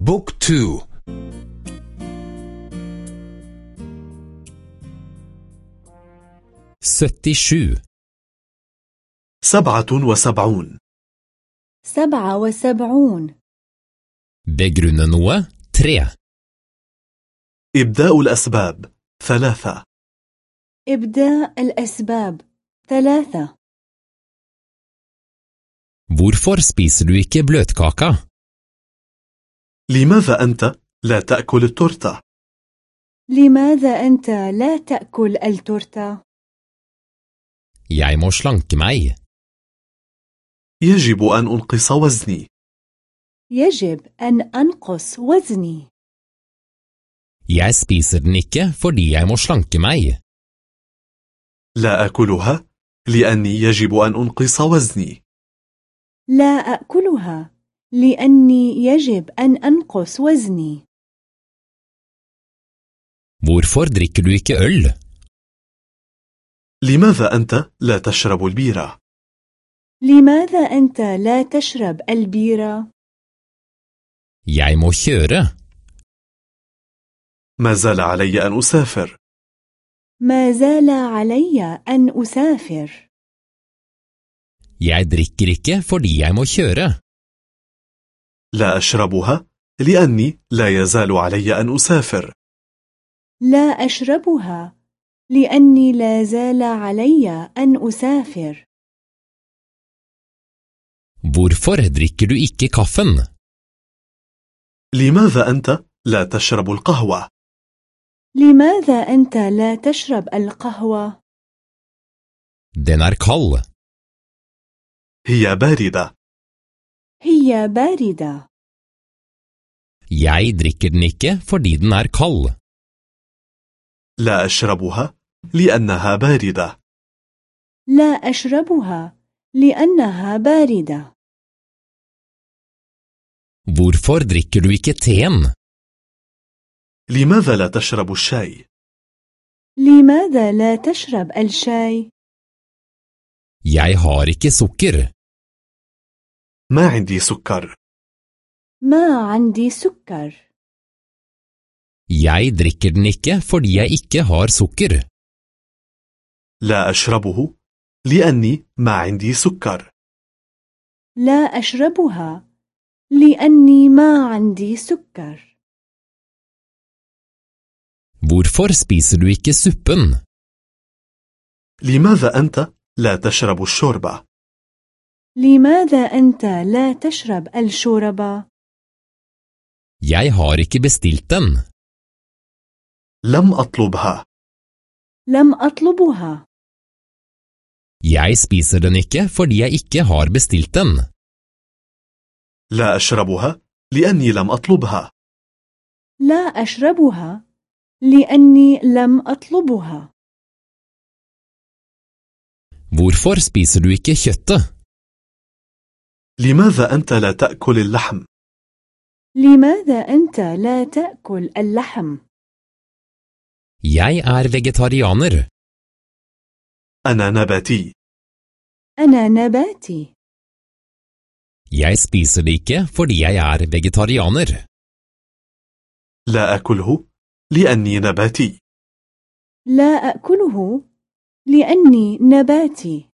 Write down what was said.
بوك تو syttisju. سبعة وسبعون. سبعة وسبعون. Begrunne noe tre. إبداء الأسباب ثلاثة. إبداء الأسباب ثلاثة. Hvorfor spiser du ikke bløtkaka? لماذا أنت لا تأكل التورتة؟ لماذا أنت لا تأكل التورتة؟ Jeg må slanke meg. يجب أن أنقص وزني يجب أن أنقص وزني Jeg spiser den ikke fordi jeg må slanke meg. لا أكلها لأني يجب أن أنقص وزني لا أكلها لأني يجب أن أنقص وزني Hvorfor drikker du ikke øl? لماذا أنت لا تشرب البيرة؟ لماذا أنت لا تشرب البيرة؟ Jeg må kjøre. ما زال علي أن أسافر ما زال علي أن أسافر Jeg drikker ikke fordi jeg må kjøre. لا أشربها لأني لا يزال علي أن أسافر لا أشربها لأني لا زال علي أن أسافر Hvorfor drikker du ikke kaffen? لماذا أنت لا تشرب القهوة؟ لماذا أنت لا تشرب القهوة؟ Den er kald. هي باردة هي باردة Jeg drikker den ikke fordi den er kald. لا أشربها لأنها باردة لا أشربها لأنها باردة Hvorfor drikker du ikke teen? لماذا لا تشرب الشاي؟ لماذا لا تشرب الشاي؟ Jeg har ikke sukker. ما عندي سكر ما عندي سكر Jeg drikker den ikke fordi jeg ikke har sukker. لا أشربه لأني ما عندي سكر لا أشربها لأني ما عندي سكر Hvorfor spiser du ikke suppen? لماذا أنت لا تشرب الشوربة؟ لماذا أنت لا تشرب الشوربة؟ Jeg har ikke bestilt den. لم أطلبها لم أطلبها Jeg spiser den ikke fordi jeg ikke har bestilt den. لا أشربها لأني لم أطلبها لا أشربها لأني لم أطلبها Hvorfor spiser du ikke kjøttet? لماذا أنت لا تأكل اللحم؟ لماذا أنت لا تأكل اللحم؟ Jeg er vegetarianer. أنا نباتي أنا نباتي Jeg spiser det ikke fordi jeg er vegetarianer. لا أكله لأني نباتي لا أكله لأني نباتي